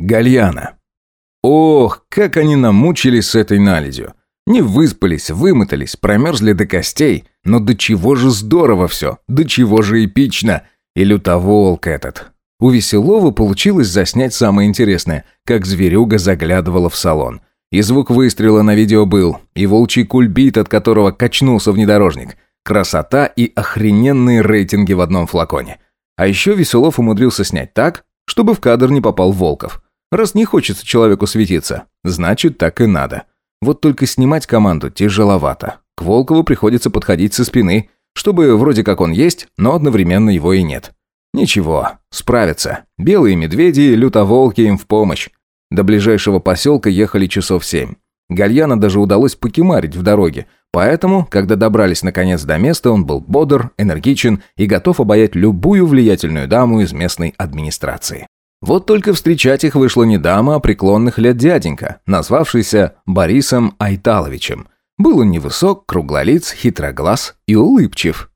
Гальяна. Ох, как они намучились с этой наледью. Не выспались, вымотались, промерзли до костей. Но до чего же здорово все, до чего же эпично. И лютоволк этот. У Веселова получилось заснять самое интересное, как зверюга заглядывала в салон. И звук выстрела на видео был, и волчий кульбит, от которого качнулся внедорожник. Красота и охрененные рейтинги в одном флаконе. А еще Веселов умудрился снять так, чтобы в кадр не попал Волков. Раз не хочется человеку светиться, значит так и надо. Вот только снимать команду тяжеловато. К Волкову приходится подходить со спины, чтобы вроде как он есть, но одновременно его и нет. Ничего, справятся. Белые медведи и лютоволки им в помощь. До ближайшего поселка ехали часов семь. Гальяна даже удалось покемарить в дороге, поэтому, когда добрались наконец до места, он был бодр, энергичен и готов обаять любую влиятельную даму из местной администрации. Вот только встречать их вышла не дама, а преклонных лет дяденька, назвавшийся Борисом Айталовичем. Был он невысок, круглолиц, хитроглаз и улыбчив.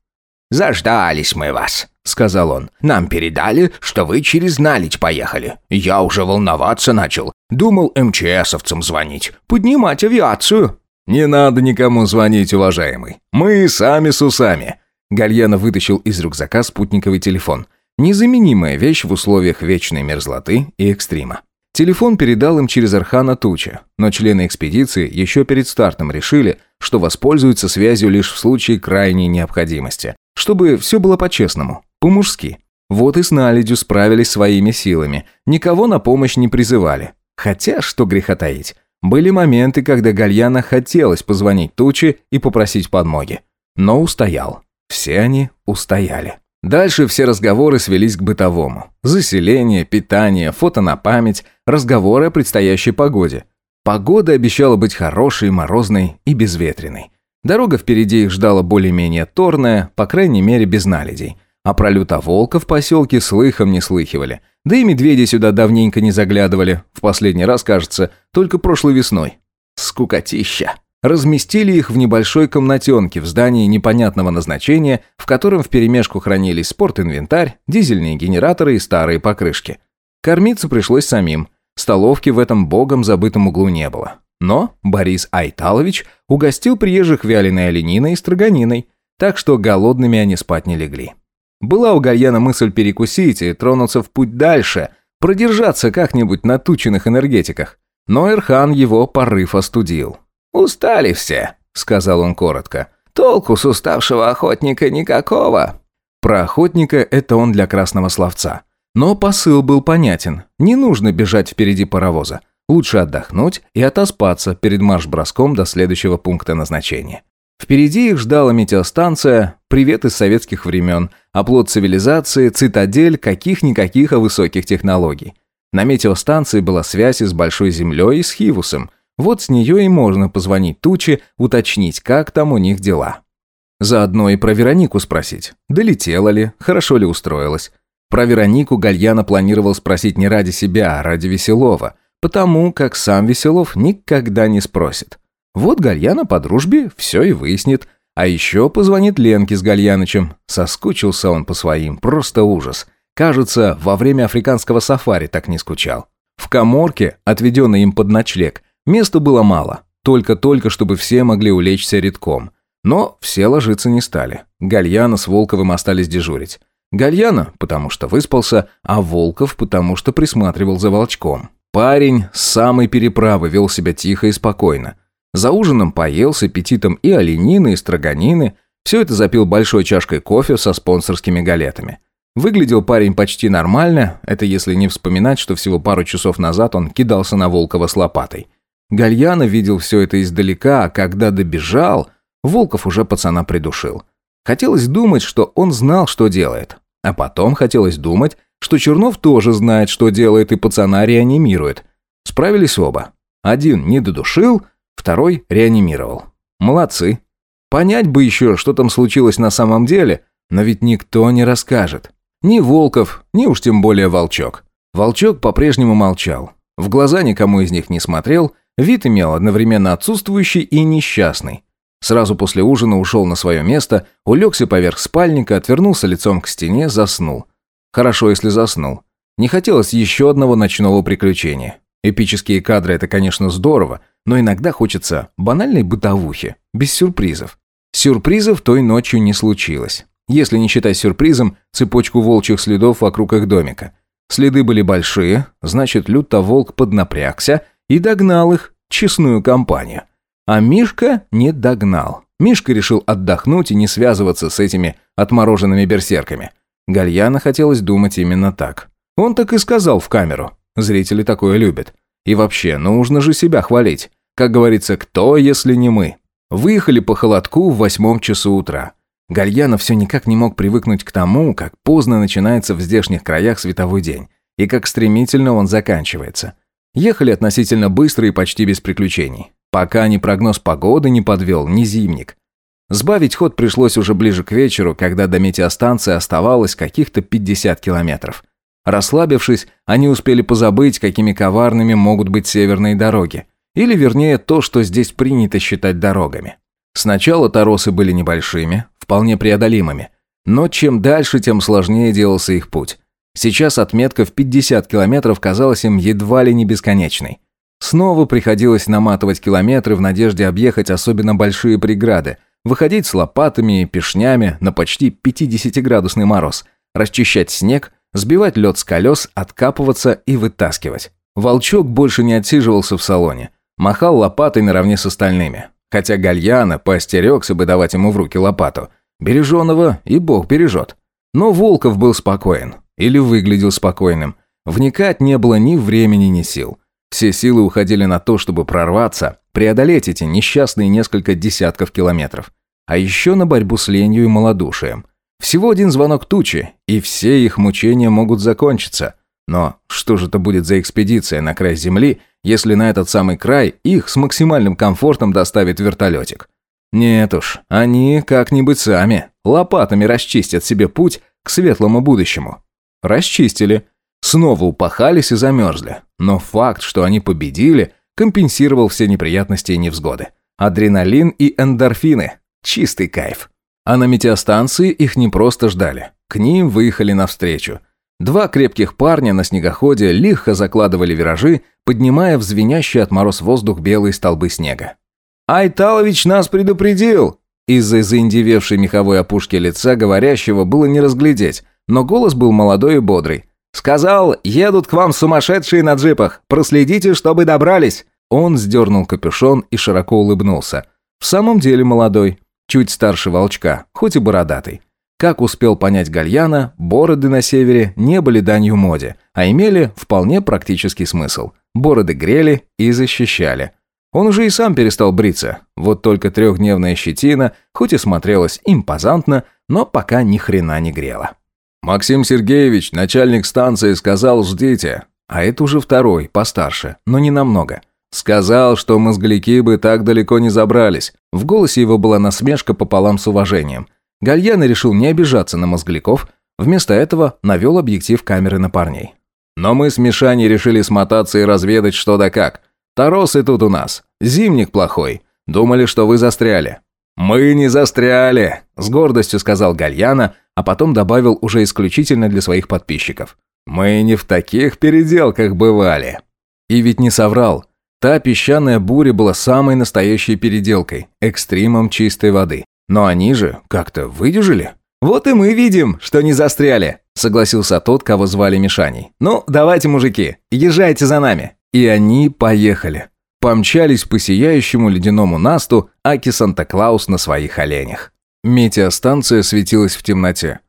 «Заждались мы вас», — сказал он. «Нам передали, что вы через налить поехали. Я уже волноваться начал. Думал МЧСовцам звонить. Поднимать авиацию». «Не надо никому звонить, уважаемый. Мы сами с усами». Гальяна вытащил из рюкзака спутниковый телефон. Незаменимая вещь в условиях вечной мерзлоты и экстрима. Телефон передал им через Архана Туча, но члены экспедиции еще перед стартом решили, что воспользуются связью лишь в случае крайней необходимости. Чтобы все было по-честному, по-мужски. Вот и с наледью справились своими силами, никого на помощь не призывали. Хотя, что греха таить, были моменты, когда Гальяна хотелось позвонить Туче и попросить подмоги. Но устоял. Все они устояли. Дальше все разговоры свелись к бытовому. Заселение, питание, фото на память, разговоры о предстоящей погоде. Погода обещала быть хорошей, морозной и безветренной. Дорога впереди их ждала более-менее торная, по крайней мере без наледей. А про лютоволка в поселке слыхом не слыхивали. Да и медведи сюда давненько не заглядывали. В последний раз, кажется, только прошлой весной. Скукотища разместили их в небольшой комнатенке в здании непонятного назначения, в котором вперемешку хранились спортинвентарь, дизельные генераторы и старые покрышки. Кормиться пришлось самим. Столовки в этом богом забытом углу не было. Но Борис Айталович угостил приезжих вяленой олениной и строганиной, так что голодными они спать не легли. Была у Гальяна мысль перекусить и тронуться в путь дальше, продержаться как-нибудь на тученных энергетиках. Но Эрхан его порыв остудил. «Устали все», — сказал он коротко. «Толку с уставшего охотника никакого». Про охотника это он для красного словца. Но посыл был понятен. Не нужно бежать впереди паровоза. Лучше отдохнуть и отоспаться перед марш-броском до следующего пункта назначения. Впереди их ждала метеостанция, привет из советских времен, оплот цивилизации, цитадель каких-никаких, а высоких технологий. На метеостанции была связь с Большой Землей и с Хивусом – вот с нее и можно позвонить Туче, уточнить, как там у них дела. Заодно и про Веронику спросить. Долетела ли, хорошо ли устроилась. Про Веронику Гальяна планировал спросить не ради себя, а ради Веселова, потому как сам Веселов никогда не спросит. Вот Гальяна по дружбе все и выяснит. А еще позвонит Ленке с Гальянычем. Соскучился он по своим, просто ужас. Кажется, во время африканского сафари так не скучал. В коморке, отведенной им под ночлег, Места было мало, только-только, чтобы все могли улечься редком. Но все ложиться не стали. Гальяна с Волковым остались дежурить. Гальяна, потому что выспался, а Волков, потому что присматривал за волчком. Парень с самой переправы вел себя тихо и спокойно. За ужином поел с аппетитом и оленины, и строганины. Все это запил большой чашкой кофе со спонсорскими галетами. Выглядел парень почти нормально, это если не вспоминать, что всего пару часов назад он кидался на Волкова с лопатой. Гальяна видел все это издалека, а когда добежал, Волков уже пацана придушил. Хотелось думать, что он знал, что делает. А потом хотелось думать, что Чернов тоже знает, что делает, и пацана реанимирует. Справились оба. Один не додушил, второй реанимировал. Молодцы. Понять бы еще, что там случилось на самом деле, но ведь никто не расскажет. Ни Волков, ни уж тем более Волчок. Волчок по-прежнему молчал. В глаза никому из них не смотрел – Вид имел одновременно отсутствующий и несчастный. Сразу после ужина ушел на свое место, улегся поверх спальника, отвернулся лицом к стене, заснул. Хорошо, если заснул. Не хотелось еще одного ночного приключения. Эпические кадры – это, конечно, здорово, но иногда хочется банальной бытовухи, без сюрпризов. Сюрпризов той ночью не случилось. Если не считать сюрпризом цепочку волчьих следов вокруг их домика. Следы были большие, значит, люто волк поднапрягся – и догнал их, честную компанию. А Мишка не догнал. Мишка решил отдохнуть и не связываться с этими отмороженными берсерками. Гальяна хотелось думать именно так. Он так и сказал в камеру. Зрители такое любят. И вообще, нужно же себя хвалить. Как говорится, кто, если не мы? Выехали по холодку в восьмом часу утра. Гальяна все никак не мог привыкнуть к тому, как поздно начинается в здешних краях световой день, и как стремительно он заканчивается – Ехали относительно быстро и почти без приключений. Пока ни прогноз погоды не подвел, ни зимник. Сбавить ход пришлось уже ближе к вечеру, когда до метеостанции оставалось каких-то 50 километров. Расслабившись, они успели позабыть, какими коварными могут быть северные дороги. Или, вернее, то, что здесь принято считать дорогами. Сначала торосы были небольшими, вполне преодолимыми. Но чем дальше, тем сложнее делался их путь. Сейчас отметка в 50 километров казалась им едва ли не бесконечной. Снова приходилось наматывать километры в надежде объехать особенно большие преграды, выходить с лопатами и пешнями на почти 50-градусный мороз, расчищать снег, сбивать лед с колес, откапываться и вытаскивать. Волчок больше не отсиживался в салоне. Махал лопатой наравне с остальными. Хотя Гальяна поостерегся бы давать ему в руки лопату. Береженого и бог бережет. Но Волков был спокоен. Или выглядел спокойным. Вникать не было ни времени, ни сил. Все силы уходили на то, чтобы прорваться, преодолеть эти несчастные несколько десятков километров. А еще на борьбу с ленью и малодушием. Всего один звонок тучи, и все их мучения могут закончиться. Но что же это будет за экспедиция на край Земли, если на этот самый край их с максимальным комфортом доставит вертолетик? Нет уж, они как-нибудь сами лопатами расчистят себе путь к светлому будущему. Расчистили. Снова упахались и замерзли. Но факт, что они победили, компенсировал все неприятности и невзгоды. Адреналин и эндорфины. Чистый кайф. А на метеостанции их не просто ждали. К ним выехали навстречу. Два крепких парня на снегоходе лихо закладывали виражи, поднимая в звенящий от мороз воздух белые столбы снега. «Айталович нас предупредил!» Из-за заиндевевшей меховой опушки лица говорящего было не разглядеть, но голос был молодой и бодрый. «Сказал, едут к вам сумасшедшие на джипах, проследите, чтобы добрались!» Он сдернул капюшон и широко улыбнулся. В самом деле молодой, чуть старше волчка, хоть и бородатый. Как успел понять Гальяна, бороды на севере не были данью моде, а имели вполне практический смысл. Бороды грели и защищали. Он уже и сам перестал бриться. Вот только трехдневная щетина, хоть и смотрелась импозантно, но пока ни хрена не грела. «Максим Сергеевич, начальник станции, сказал, ждите». А это уже второй, постарше, но не намного. Сказал, что мозгляки бы так далеко не забрались. В голосе его была насмешка пополам с уважением. Гальяна решил не обижаться на мозгляков, вместо этого навел объектив камеры на парней. «Но мы с Мишаней решили смотаться и разведать что да как. Торосы тут у нас. Зимник плохой. Думали, что вы застряли». «Мы не застряли», – с гордостью сказал Гальяна, а потом добавил уже исключительно для своих подписчиков. «Мы не в таких переделках бывали». И ведь не соврал. Та песчаная буря была самой настоящей переделкой, экстримом чистой воды. Но они же как-то выдержали. «Вот и мы видим, что не застряли», – согласился тот, кого звали Мишаней. «Ну, давайте, мужики, езжайте за нами». И они поехали. Помчались по сияющему ледяному насту Аки Санта-Клаус на своих оленях. Метеостанция светилась в темноте.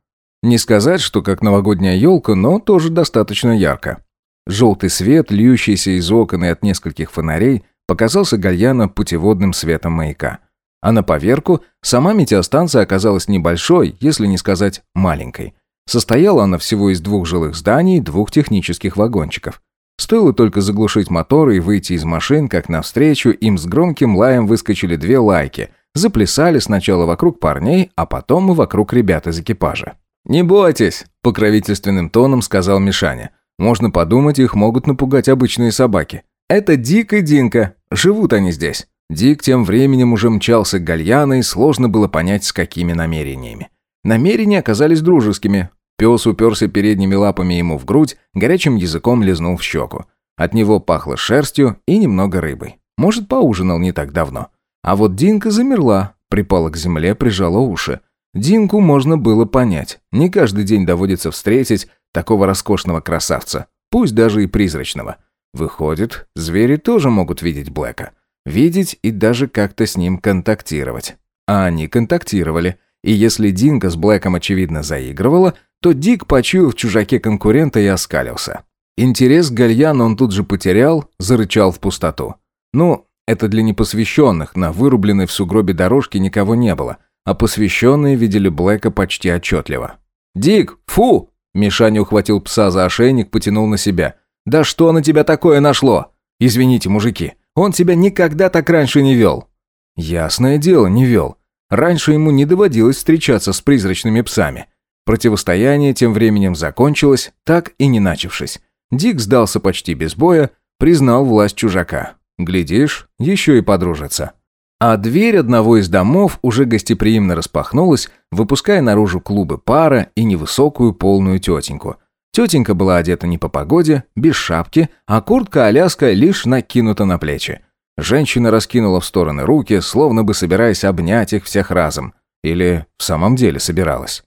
Не сказать, что как новогодняя елка, но тоже достаточно ярко. Желтый свет, льющийся из окон и от нескольких фонарей, показался Гальяна путеводным светом маяка. А на поверку сама метеостанция оказалась небольшой, если не сказать маленькой. Состояла она всего из двух жилых зданий и двух технических вагончиков. Стоило только заглушить мотор и выйти из машин, как навстречу им с громким лаем выскочили две лайки. Заплясали сначала вокруг парней, а потом и вокруг ребят из экипажа. «Не бойтесь», – покровительственным тоном сказал Мишаня. «Можно подумать, их могут напугать обычные собаки. Это Дик и Динка. Живут они здесь». Дик тем временем уже мчался к Гальяна, и сложно было понять, с какими намерениями. Намерения оказались дружескими. Пес уперся передними лапами ему в грудь, горячим языком лизнул в щеку. От него пахло шерстью и немного рыбой. Может, поужинал не так давно. А вот Динка замерла, припала к земле, прижала уши. Динку можно было понять. Не каждый день доводится встретить такого роскошного красавца, пусть даже и призрачного. Выходит, звери тоже могут видеть Блэка. Видеть и даже как-то с ним контактировать. А они контактировали. И если Динка с Блэком, очевидно, заигрывала, то Дик почуял в чужаке конкурента и оскалился. Интерес к Гальяну он тут же потерял, зарычал в пустоту. Ну, это для непосвященных, на вырубленной в сугробе дорожке никого не было, а посвященные видели Блэка почти отчетливо. «Дик, фу!» Мишаня ухватил пса за ошейник, потянул на себя. «Да что на тебя такое нашло?» «Извините, мужики, он тебя никогда так раньше не вел». «Ясное дело, не вел. Раньше ему не доводилось встречаться с призрачными псами. Противостояние тем временем закончилось, так и не начавшись. Дик сдался почти без боя, признал власть чужака. Глядишь, еще и подружатся. А дверь одного из домов уже гостеприимно распахнулась, выпуская наружу клубы пара и невысокую полную тетеньку. Тетенька была одета не по погоде, без шапки, а куртка-аляска лишь накинута на плечи. Женщина раскинула в стороны руки, словно бы собираясь обнять их всех разом. Или в самом деле собиралась.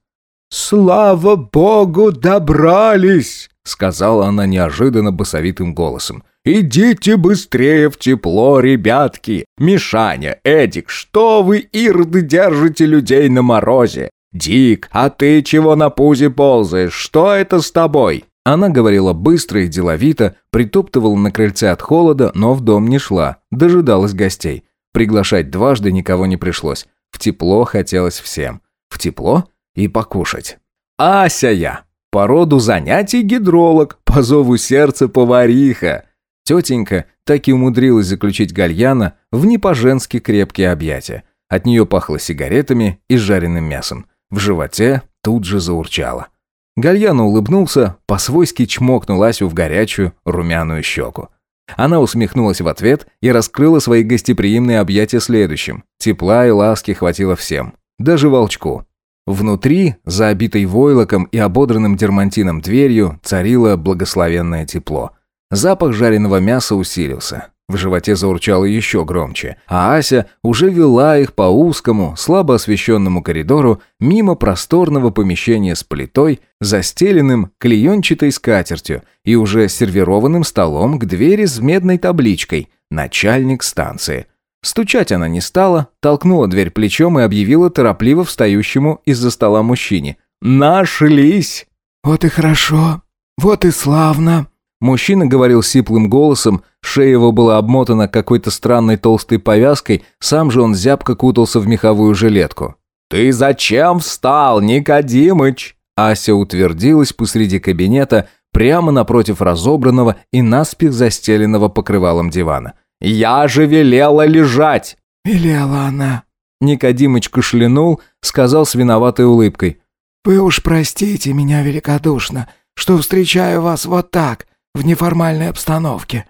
«Слава богу, добрались!» — сказала она неожиданно басовитым голосом. «Идите быстрее в тепло, ребятки! Мишаня, Эдик, что вы, ирды, держите людей на морозе? Дик, а ты чего на пузе ползаешь? Что это с тобой?» Она говорила быстро и деловито, притоптывала на крыльце от холода, но в дом не шла, дожидалась гостей. Приглашать дважды никого не пришлось. В тепло хотелось всем. В тепло? и покушать. Ася я, по роду занятий гидролог, по зову сердца повариха. Тетенька так и умудрилась заключить гальяна в не по-женски крепкие объятия. От нее пахло сигаретами и жареным мясом. В животе тут же заурчало. Гальяна улыбнулся, по-свойски чмокнулась в горячую, румяную щеку. Она усмехнулась в ответ и раскрыла свои гостеприимные объятия следующим. Тепла и ласки хватило всем. Даже волчку. Внутри, за обитой войлоком и ободранным дермантином дверью, царило благословенное тепло. Запах жареного мяса усилился. В животе заурчало еще громче, а Ася уже вела их по узкому, слабо освещенному коридору мимо просторного помещения с плитой, застеленным клеенчатой скатертью и уже сервированным столом к двери с медной табличкой «Начальник станции». Стучать она не стала, толкнула дверь плечом и объявила торопливо встающему из-за стола мужчине. «Нашлись!» «Вот и хорошо, вот и славно!» Мужчина говорил сиплым голосом, шея его была обмотана какой-то странной толстой повязкой, сам же он зябко кутался в меховую жилетку. «Ты зачем встал, Никодимыч?» Ася утвердилась посреди кабинета, прямо напротив разобранного и наспех застеленного покрывалом дивана. Я же велела лежать!» «Велела она!» Никодимыч кашлянул, сказал с виноватой улыбкой. «Вы уж простите меня великодушно, что встречаю вас вот так, в неформальной обстановке.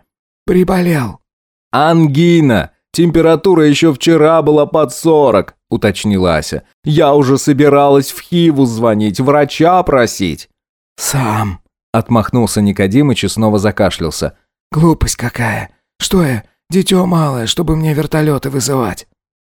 Приболел». «Ангина! Температура еще вчера была под сорок», — уточнила Ася. «Я уже собиралась в Хиву звонить, врача просить». «Сам», — отмахнулся Никодимыч и снова закашлялся. «Глупость какая! Что я, Дитё малое, чтобы мне вертолеты вызывать».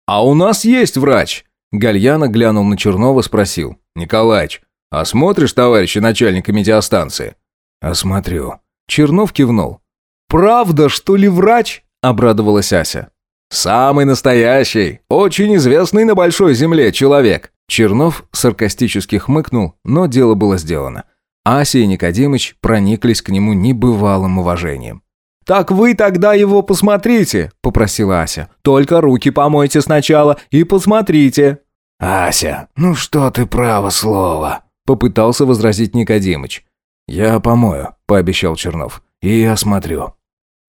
«А у нас есть врач!» Гальяна глянул на Чернова, спросил. «Николаич, а осмотришь товарища начальника метеостанции?» «Осмотрю». Чернов кивнул. «Правда, что ли, врач?» – обрадовалась Ася. «Самый настоящий, очень известный на Большой Земле человек!» Чернов саркастически хмыкнул, но дело было сделано. Ася и Никодимыч прониклись к нему небывалым уважением. «Так вы тогда его посмотрите», – попросила Ася. «Только руки помойте сначала и посмотрите». «Ася, ну что ты право слово», – попытался возразить Никодимыч. «Я помою», – пообещал Чернов. «И осмотрю».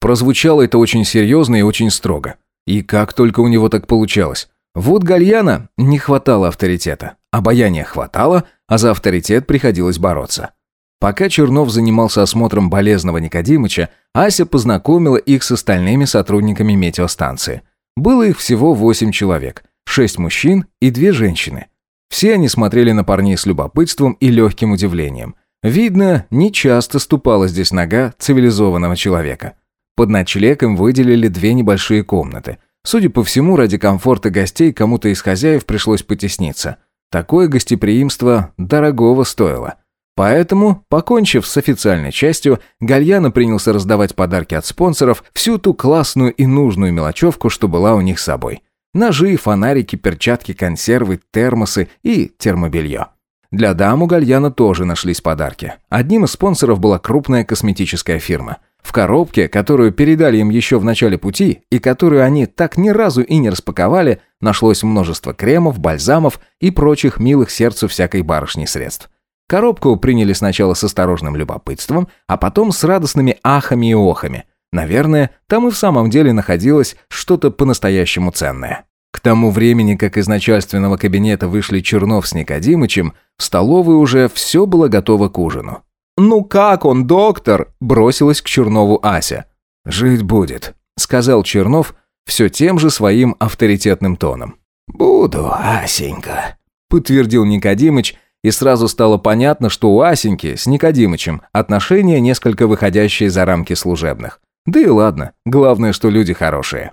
Прозвучало это очень серьезно и очень строго. И как только у него так получалось. Вот Гальяна не хватало авторитета, обаяния хватало, а за авторитет приходилось бороться. Пока Чернов занимался осмотром болезного Никодимыча, Ася познакомила их с остальными сотрудниками метеостанции. Было их всего восемь человек, шесть мужчин и две женщины. Все они смотрели на парней с любопытством и легким удивлением. Видно, не часто ступала здесь нога цивилизованного человека. Под ночлег им выделили две небольшие комнаты. Судя по всему, ради комфорта гостей кому-то из хозяев пришлось потесниться. Такое гостеприимство дорогого стоило. Поэтому, покончив с официальной частью, Гальяна принялся раздавать подарки от спонсоров, всю ту классную и нужную мелочевку, что была у них с собой. Ножи, фонарики, перчатки, консервы, термосы и термобелье. Для дам у Гальяна тоже нашлись подарки. Одним из спонсоров была крупная косметическая фирма. В коробке, которую передали им еще в начале пути, и которую они так ни разу и не распаковали, нашлось множество кремов, бальзамов и прочих милых сердцу всякой барышни средств. Коробку приняли сначала с осторожным любопытством, а потом с радостными ахами и охами. Наверное, там и в самом деле находилось что-то по-настоящему ценное. К тому времени, как из начальственного кабинета вышли Чернов с Никодимычем, в столовой уже все было готово к ужину. «Ну как он, доктор?» – бросилась к Чернову Ася. «Жить будет», – сказал Чернов все тем же своим авторитетным тоном. «Буду, Асенька», – подтвердил Никодимыч, и сразу стало понятно, что у Асеньки с Никодимычем отношения несколько выходящие за рамки служебных. Да и ладно, главное, что люди хорошие.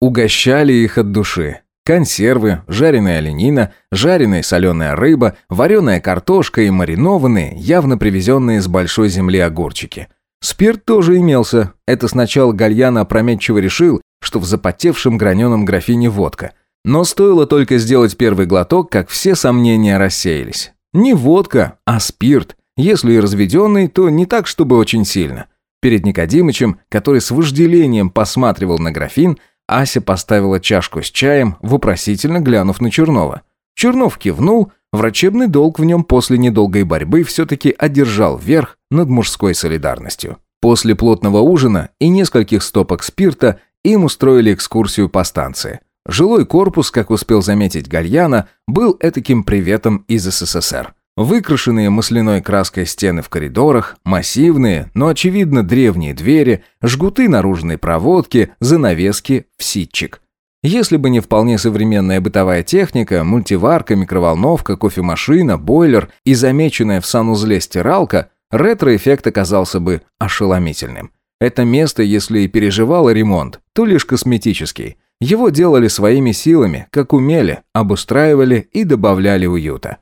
Угощали их от души. Консервы, жареная оленина, жареная соленая рыба, вареная картошка и маринованные, явно привезенные с большой земли огурчики. Спирт тоже имелся. Это сначала Гальяна опрометчиво решил, что в запотевшем граненом графине водка. Но стоило только сделать первый глоток, как все сомнения рассеялись. Не водка, а спирт. Если и разведенный, то не так, чтобы очень сильно. Перед Никодимычем, который с вожделением посматривал на графин, Ася поставила чашку с чаем, вопросительно глянув на Чернова. Чернов кивнул, врачебный долг в нем после недолгой борьбы все-таки одержал верх над мужской солидарностью. После плотного ужина и нескольких стопок спирта им устроили экскурсию по станции – Жилой корпус, как успел заметить Гальяна, был этаким приветом из СССР. Выкрашенные масляной краской стены в коридорах, массивные, но очевидно древние двери, жгуты наружной проводки, занавески в ситчик. Если бы не вполне современная бытовая техника, мультиварка, микроволновка, кофемашина, бойлер и замеченная в санузле стиралка, ретроэффект оказался бы ошеломительным. Это место, если и переживало ремонт, то лишь косметический. Его делали своими силами, как умели, обустраивали и добавляли уюта.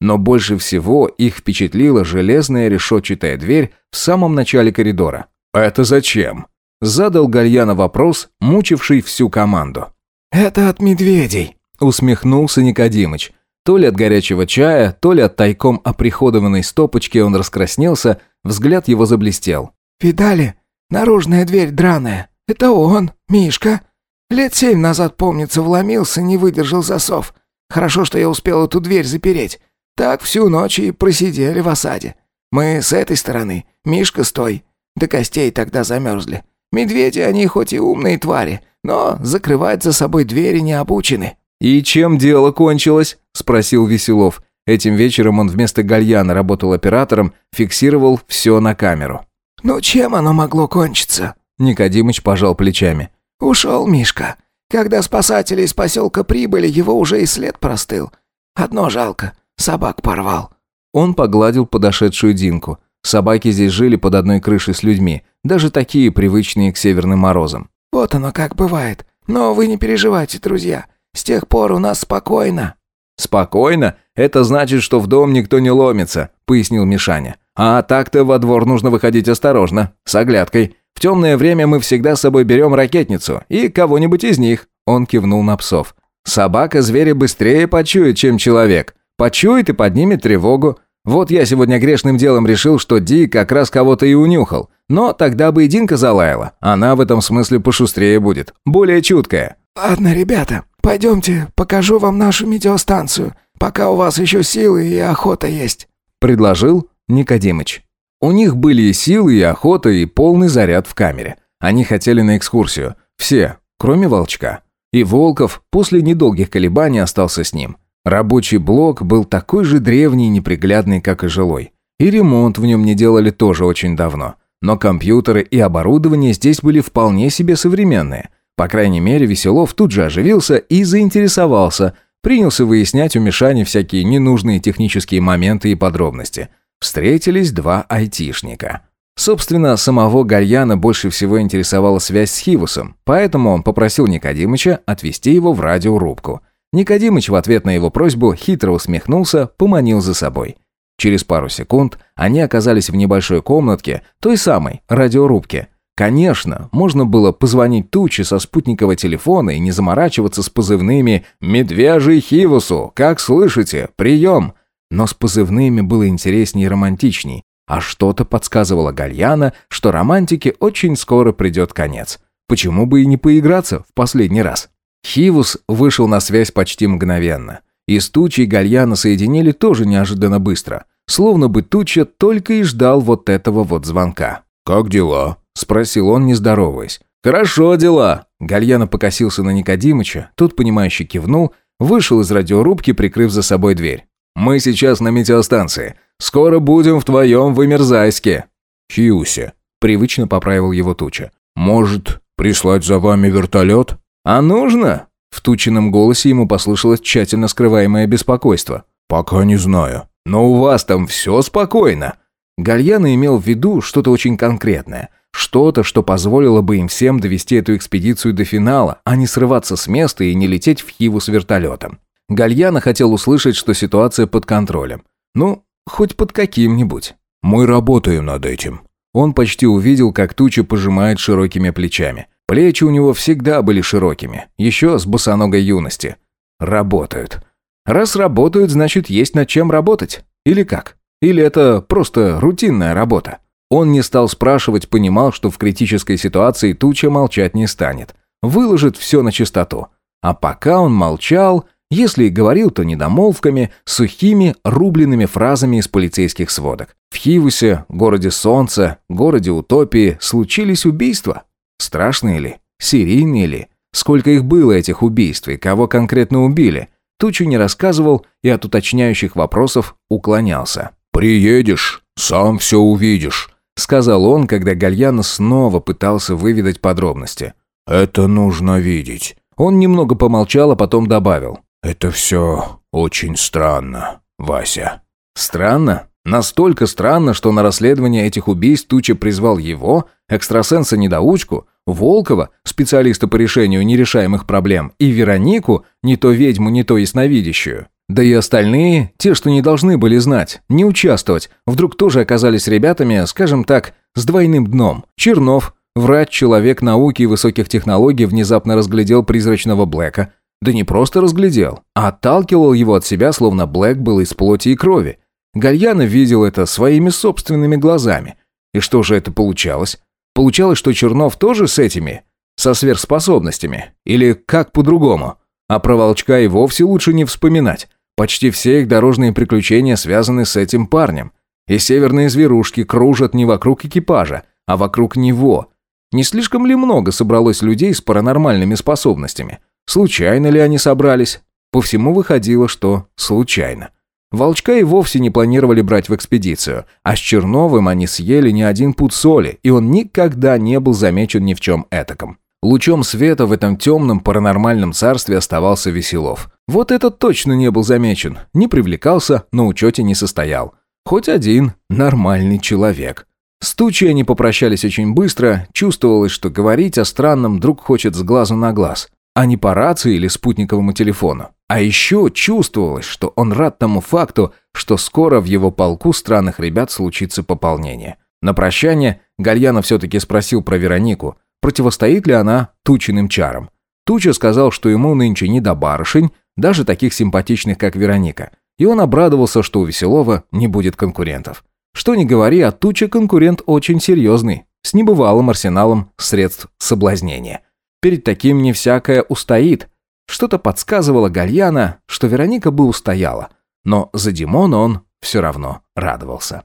Но больше всего их впечатлила железная решетчатая дверь в самом начале коридора. «Это зачем?» – задал Гальяна вопрос, мучивший всю команду. «Это от медведей», – усмехнулся Никодимыч. То ли от горячего чая, то ли от тайком оприходованной стопочки он раскраснелся, взгляд его заблестел. «Видали? Наружная дверь драная. Это он, Мишка. Лет семь назад, помнится, вломился, не выдержал засов. Хорошо, что я успел эту дверь запереть. Так всю ночь и просидели в осаде. Мы с этой стороны, Мишка стой. До костей тогда замерзли. Медведи, они хоть и умные твари, но закрывать за собой двери не обучены». «И чем дело кончилось?» – спросил Веселов. Этим вечером он вместо гальяна работал оператором, фиксировал все на камеру. «Ну чем оно могло кончиться?» Никодимыч пожал плечами. Ушел Мишка. Когда спасатели из поселка прибыли, его уже и след простыл. Одно жалко, собак порвал». Он погладил подошедшую Динку. Собаки здесь жили под одной крышей с людьми, даже такие, привычные к северным морозам. «Вот оно как бывает. Но вы не переживайте, друзья. С тех пор у нас спокойно». «Спокойно? Это значит, что в дом никто не ломится», — пояснил Мишаня. А так-то во двор нужно выходить осторожно, с оглядкой. В темное время мы всегда с собой берем ракетницу и кого-нибудь из них». Он кивнул на псов. «Собака зверя быстрее почует, чем человек. Почует и поднимет тревогу. Вот я сегодня грешным делом решил, что Ди как раз кого-то и унюхал. Но тогда бы и Динка залаяла. Она в этом смысле пошустрее будет. Более чуткая». «Ладно, ребята, пойдемте, покажу вам нашу метеостанцию, пока у вас еще силы и охота есть», — предложил Никодимыч. У них были и силы, и охота, и полный заряд в камере. Они хотели на экскурсию. Все, кроме Волчка. И Волков после недолгих колебаний остался с ним. Рабочий блок был такой же древний и неприглядный, как и жилой. И ремонт в нем не делали тоже очень давно. Но компьютеры и оборудование здесь были вполне себе современные. По крайней мере, Веселов тут же оживился и заинтересовался, принялся выяснять у Мишани всякие ненужные технические моменты и подробности – встретились два айтишника. Собственно, самого Гальяна больше всего интересовала связь с Хивусом, поэтому он попросил Никодимыча отвезти его в радиорубку. Никодимыч в ответ на его просьбу хитро усмехнулся, поманил за собой. Через пару секунд они оказались в небольшой комнатке, той самой, радиорубке. Конечно, можно было позвонить Туче со спутникового телефона и не заморачиваться с позывными «Медвежий Хивусу! Как слышите? Прием!» Но с позывными было интересней и романтичней, а что-то подсказывало Гальяна, что романтике очень скоро придет конец. Почему бы и не поиграться в последний раз? Хивус вышел на связь почти мгновенно. И с тучей Гальяна соединили тоже неожиданно быстро. Словно бы туча только и ждал вот этого вот звонка. «Как дела?» – спросил он, не здороваясь. «Хорошо дела!» Гальяна покосился на Никодимыча, тот, понимающе кивнул, вышел из радиорубки, прикрыв за собой дверь. Мы сейчас на метеостанции. Скоро будем в твоем вымерзайске». «Хьюсе», — привычно поправил его туча. «Может, прислать за вами вертолет?» «А нужно?» В тучином голосе ему послышалось тщательно скрываемое беспокойство. «Пока не знаю». «Но у вас там все спокойно». Гальяна имел в виду что-то очень конкретное. Что-то, что позволило бы им всем довести эту экспедицию до финала, а не срываться с места и не лететь в Хиву с вертолетом. Гальяна хотел услышать, что ситуация под контролем. Ну, хоть под каким-нибудь. «Мы работаем над этим». Он почти увидел, как туча пожимает широкими плечами. Плечи у него всегда были широкими, еще с босоногой юности. Работают. Раз работают, значит, есть над чем работать. Или как? Или это просто рутинная работа? Он не стал спрашивать, понимал, что в критической ситуации туча молчать не станет. Выложит все на чистоту. А пока он молчал, если и говорил, то недомолвками, сухими, рубленными фразами из полицейских сводок. В Хивусе, городе солнца, городе утопии случились убийства. Страшные ли? Серийные ли? Сколько их было, этих убийств, и кого конкретно убили? Тучу не рассказывал и от уточняющих вопросов уклонялся. «Приедешь, сам все увидишь», — сказал он, когда Гальяна снова пытался выведать подробности. «Это нужно видеть». Он немного помолчал, а потом добавил. «Это все очень странно, Вася». «Странно? Настолько странно, что на расследование этих убийств Туча призвал его, экстрасенса-недоучку, Волкова, специалиста по решению нерешаемых проблем, и Веронику, не то ведьму, не то ясновидящую. Да и остальные, те, что не должны были знать, не участвовать, вдруг тоже оказались ребятами, скажем так, с двойным дном. Чернов, врач, человек науки и высоких технологий, внезапно разглядел призрачного Блэка – да не просто разглядел, а отталкивал его от себя, словно Блэк был из плоти и крови. Гальяна видел это своими собственными глазами. И что же это получалось? Получалось, что Чернов тоже с этими? Со сверхспособностями? Или как по-другому? А про Волчка и вовсе лучше не вспоминать. Почти все их дорожные приключения связаны с этим парнем. И северные зверушки кружат не вокруг экипажа, а вокруг него. Не слишком ли много собралось людей с паранормальными способностями? Случайно ли они собрались? По всему выходило, что случайно. Волчка и вовсе не планировали брать в экспедицию, а с Черновым они съели не один пуд соли, и он никогда не был замечен ни в чем этаком. Лучом света в этом темном паранормальном царстве оставался Веселов. Вот этот точно не был замечен, не привлекался, на учете не состоял. Хоть один нормальный человек. С тучей они попрощались очень быстро, чувствовалось, что говорить о странном друг хочет с глазу на глаз а не по рации или спутниковому телефону. А еще чувствовалось, что он рад тому факту, что скоро в его полку странных ребят случится пополнение. На прощание Гальянов все-таки спросил про Веронику, противостоит ли она тучиным чарам. Туча сказал, что ему нынче не до барышень, даже таких симпатичных, как Вероника. И он обрадовался, что у Веселова не будет конкурентов. Что ни говори, а Туча конкурент очень серьезный, с небывалым арсеналом средств соблазнения. Перед таким не всякое устоит. Что-то подсказывало Гальяна, что Вероника бы устояла. Но за Димона он все равно радовался.